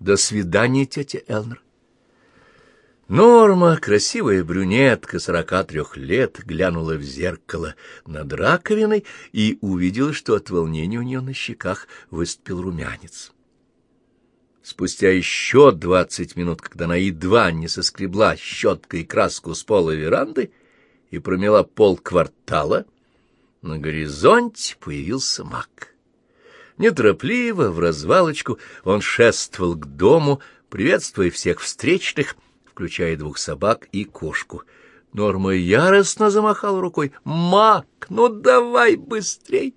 До свидания, тетя Элнер. Норма, красивая брюнетка сорока трех лет, глянула в зеркало над раковиной и увидела, что от волнения у нее на щеках выступил румянец. Спустя еще двадцать минут, когда она едва не соскребла щеткой краску с пола веранды и промела пол квартала, на горизонте появился маг. Неторопливо, в развалочку, он шествовал к дому, приветствуя всех встречных — включая двух собак и кошку. Норма яростно замахала рукой. «Мак, ну давай быстрей!»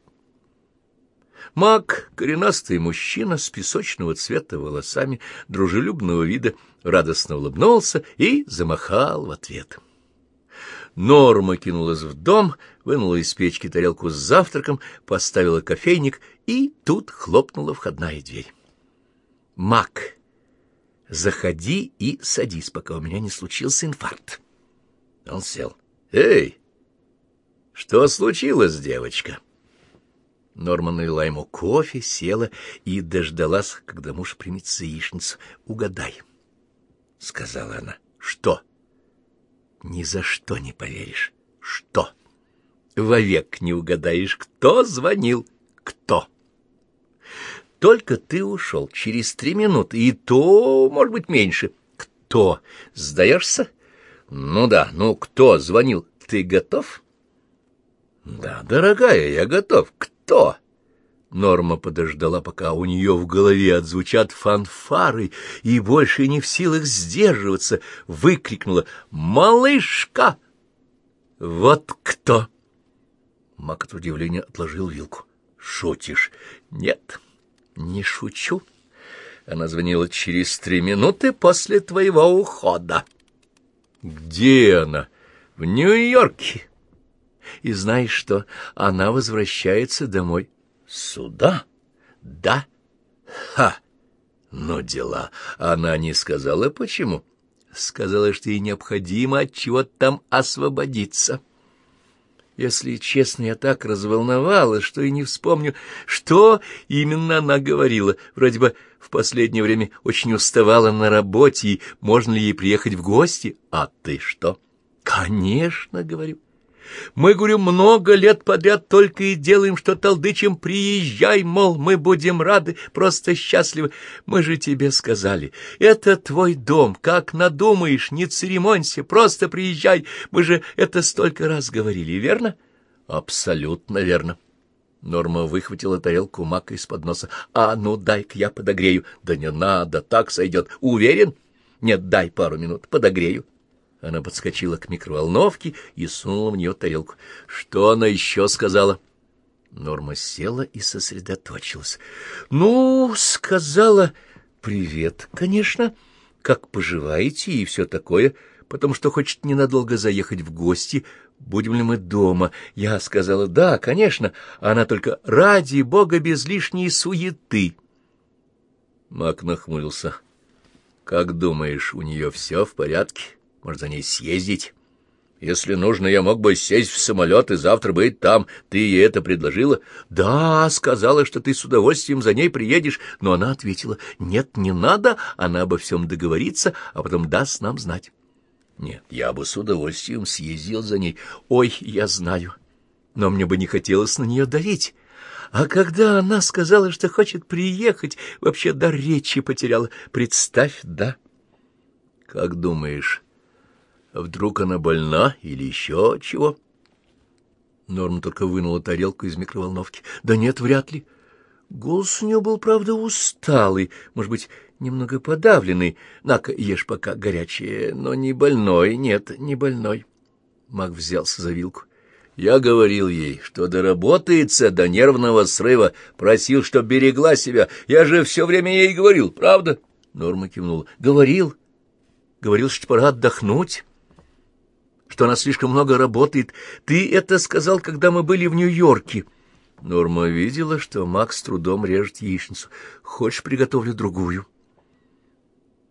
Мак, коренастый мужчина с песочного цвета волосами, дружелюбного вида, радостно улыбнулся и замахал в ответ. Норма кинулась в дом, вынула из печки тарелку с завтраком, поставила кофейник, и тут хлопнула входная дверь. Мак Заходи и садись, пока у меня не случился инфаркт. Он сел. Эй, что случилось, девочка? Норман налила ему кофе, села и дождалась, когда муж примется яичницу. Угадай, — сказала она. Что? Ни за что не поверишь. Что? Вовек не угадаешь, кто звонил, кто? Только ты ушел через три минуты, и то, может быть, меньше. Кто? Сдаешься? Ну да, ну кто звонил? Ты готов? Да, дорогая, я готов. Кто? Норма подождала, пока у нее в голове отзвучат фанфары, и больше не в силах сдерживаться, выкрикнула «Малышка!» «Вот кто!» Мак от удивления отложил вилку. «Шутишь?» «Нет». Не шучу. Она звонила через три минуты после твоего ухода. Где она? В Нью-Йорке. И знаешь что? Она возвращается домой. Сюда? Да. Ха! Но дела. Она не сказала, почему. Сказала, что ей необходимо от чего-то там освободиться. Если честно, я так разволновалась, что и не вспомню, что именно она говорила. Вроде бы в последнее время очень уставала на работе, и можно ли ей приехать в гости? А ты что? Конечно, говорю. Мы, говорю, много лет подряд только и делаем, что толдычим «приезжай», мол, мы будем рады, просто счастливы. Мы же тебе сказали, это твой дом, как надумаешь, не церемонься, просто приезжай. Мы же это столько раз говорили, верно? Абсолютно верно. Норма выхватила тарелку мака из-под носа. «А ну, дай-ка я подогрею». «Да не надо, так сойдет. Уверен?» «Нет, дай пару минут, подогрею». Она подскочила к микроволновке и сунула в нее тарелку. Что она еще сказала? Норма села и сосредоточилась. Ну, сказала, привет, конечно, как поживаете и все такое, потому что хочет ненадолго заехать в гости, будем ли мы дома. Я сказала, да, конечно, она только ради бога без лишней суеты. Мак нахмурился. Как думаешь, у нее все в порядке? — может, за ней съездить? Если нужно, я мог бы сесть в самолет и завтра быть там. Ты ей это предложила? Да, сказала, что ты с удовольствием за ней приедешь. Но она ответила, нет, не надо, она обо всем договорится, а потом даст нам знать. Нет, я бы с удовольствием съездил за ней. Ой, я знаю, но мне бы не хотелось на нее давить. А когда она сказала, что хочет приехать, вообще до речи потеряла. Представь, да? Как думаешь... Вдруг она больна или еще чего? Норма только вынула тарелку из микроволновки. Да нет, вряд ли. Голос у нее был, правда, усталый, может быть, немного подавленный. На-ка, ешь пока горячее, но не больной, нет, не больной. Мак взялся за вилку. Я говорил ей, что доработается до нервного срыва, просил, чтоб берегла себя. Я же все время ей говорил, правда? Норма кивнула. Говорил. Говорил, что пора отдохнуть что она слишком много работает. Ты это сказал, когда мы были в Нью-Йорке. Норма видела, что Макс с трудом режет яичницу. Хочешь, приготовлю другую?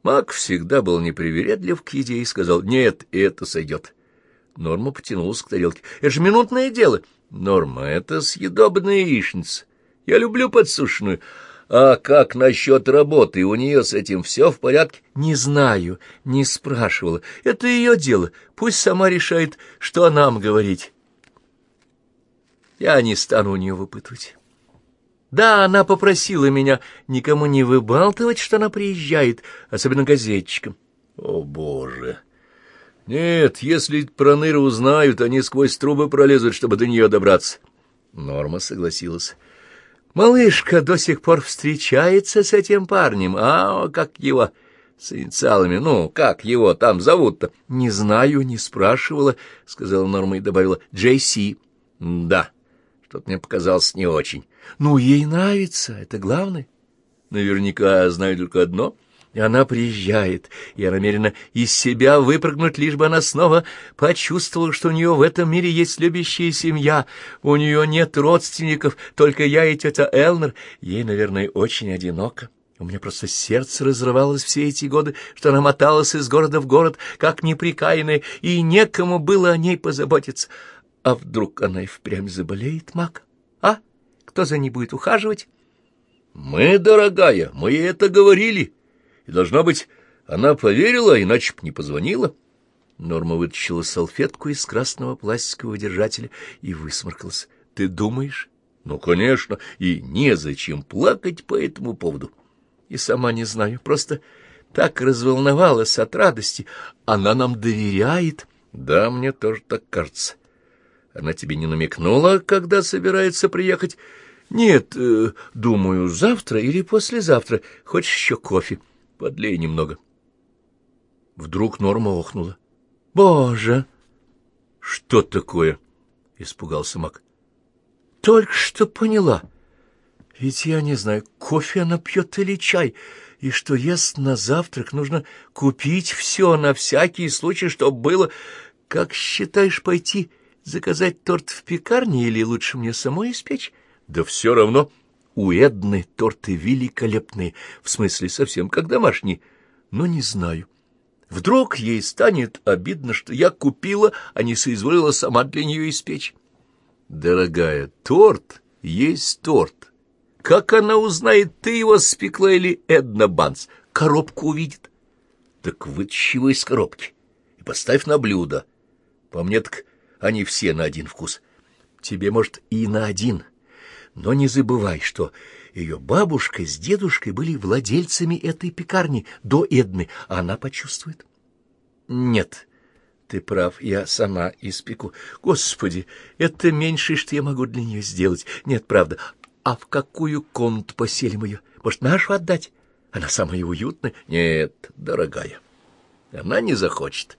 Мак всегда был непривередлив к еде и сказал, нет, это сойдет. Норма потянулась к тарелке. Это же минутное дело. Норма, это съедобная яичница. Я люблю подсушенную. А как насчет работы? У нее с этим все в порядке? Не знаю, не спрашивала. Это ее дело. Пусть сама решает, что нам говорить. Я не стану у нее выпытывать. Да, она попросила меня никому не выбалтывать, что она приезжает, особенно газетчикам. О, Боже! Нет, если про Ныры узнают, они сквозь трубы пролезут, чтобы до нее добраться. Норма согласилась. Малышка до сих пор встречается с этим парнем, а как его... С инициалами, ну, как его там зовут-то? — Не знаю, не спрашивала, — сказала Норма и добавила. — Джей Си. — Да, что-то мне показалось не очень. — Ну, ей нравится, это главное. — Наверняка знаю только одно — и она приезжает. Я намерена из себя выпрыгнуть, лишь бы она снова почувствовала, что у нее в этом мире есть любящая семья. У нее нет родственников, только я и тетя Элнер. Ей, наверное, очень одиноко. У меня просто сердце разрывалось все эти годы, что она моталась из города в город, как неприкаянная, и некому было о ней позаботиться. А вдруг она и впрямь заболеет, Мак? А? Кто за ней будет ухаживать? — Мы, дорогая, мы это говорили. И, должно быть, она поверила, иначе б не позвонила. Норма вытащила салфетку из красного пластикового держателя и высморкалась. — Ты думаешь? — Ну, конечно, и незачем плакать по этому поводу. И сама не знаю, просто так разволновалась от радости. Она нам доверяет. — Да, мне тоже так кажется. Она тебе не намекнула, когда собирается приехать? — Нет, э, думаю, завтра или послезавтра. Хочешь еще кофе? — Подлей немного. Вдруг Норма охнула. — Боже! — Что такое? — испугался Мак. — Только что поняла. Ведь я не знаю, кофе она пьет или чай, и что ест на завтрак, нужно купить все на всякий случай, чтобы было... Как считаешь пойти заказать торт в пекарне или лучше мне самой испечь? Да все равно... У Эдны торты великолепные, в смысле совсем как домашние, но не знаю. Вдруг ей станет обидно, что я купила, а не соизволила сама для нее испечь. Дорогая, торт есть торт. Как она узнает, ты его спекла или Эдна Банс? Коробку увидит. Так вытащи его из коробки и поставь на блюдо. По мне так они все на один вкус. Тебе, может, и на один, но не забывай, что ее бабушка с дедушкой были владельцами этой пекарни до Эдны, а она почувствует. Нет, ты прав, я сама испеку. Господи, это меньшее, что я могу для нее сделать. Нет, правда. А в какую комнату поселим ее? Может, нашу отдать? Она самая уютная? Нет, дорогая, она не захочет.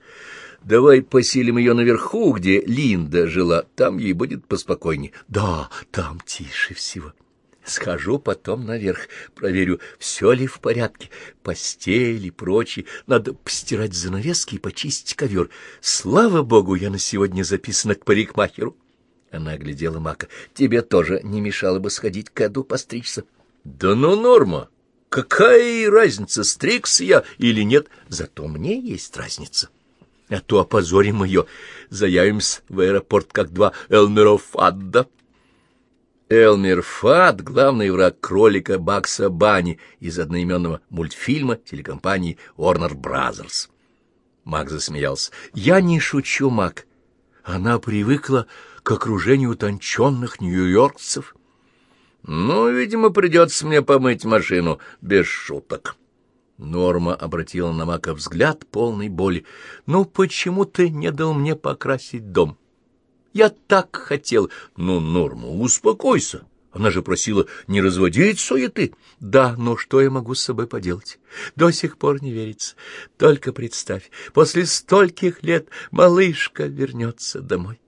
Давай поселим ее наверху, где Линда жила, там ей будет поспокойнее. Да, там тише всего. Схожу потом наверх, проверю, все ли в порядке, постель и прочее. Надо постирать занавески и почистить ковер. Слава богу, я на сегодня записана к парикмахеру. Она оглядела Мака. Тебе тоже не мешало бы сходить к Эду постричься. Да ну, Норма, какая разница, стригся я или нет? Зато мне есть разница а то опозорим ее, заявимся в аэропорт, как два Элмерофадда. Элмер Фад — главный враг кролика Бакса Бани из одноименного мультфильма телекомпании Warner Brothers. Мак засмеялся. — Я не шучу, Мак. Она привыкла к окружению утонченных нью-йоркцев. — Ну, видимо, придется мне помыть машину, без шуток. Норма обратила на Мака взгляд полный боли. «Ну, почему ты не дал мне покрасить дом?» «Я так хотел!» «Ну, Норма, успокойся!» Она же просила не разводить суеты. Да, но что я могу с собой поделать? До сих пор не верится. Только представь, после стольких лет малышка вернется домой.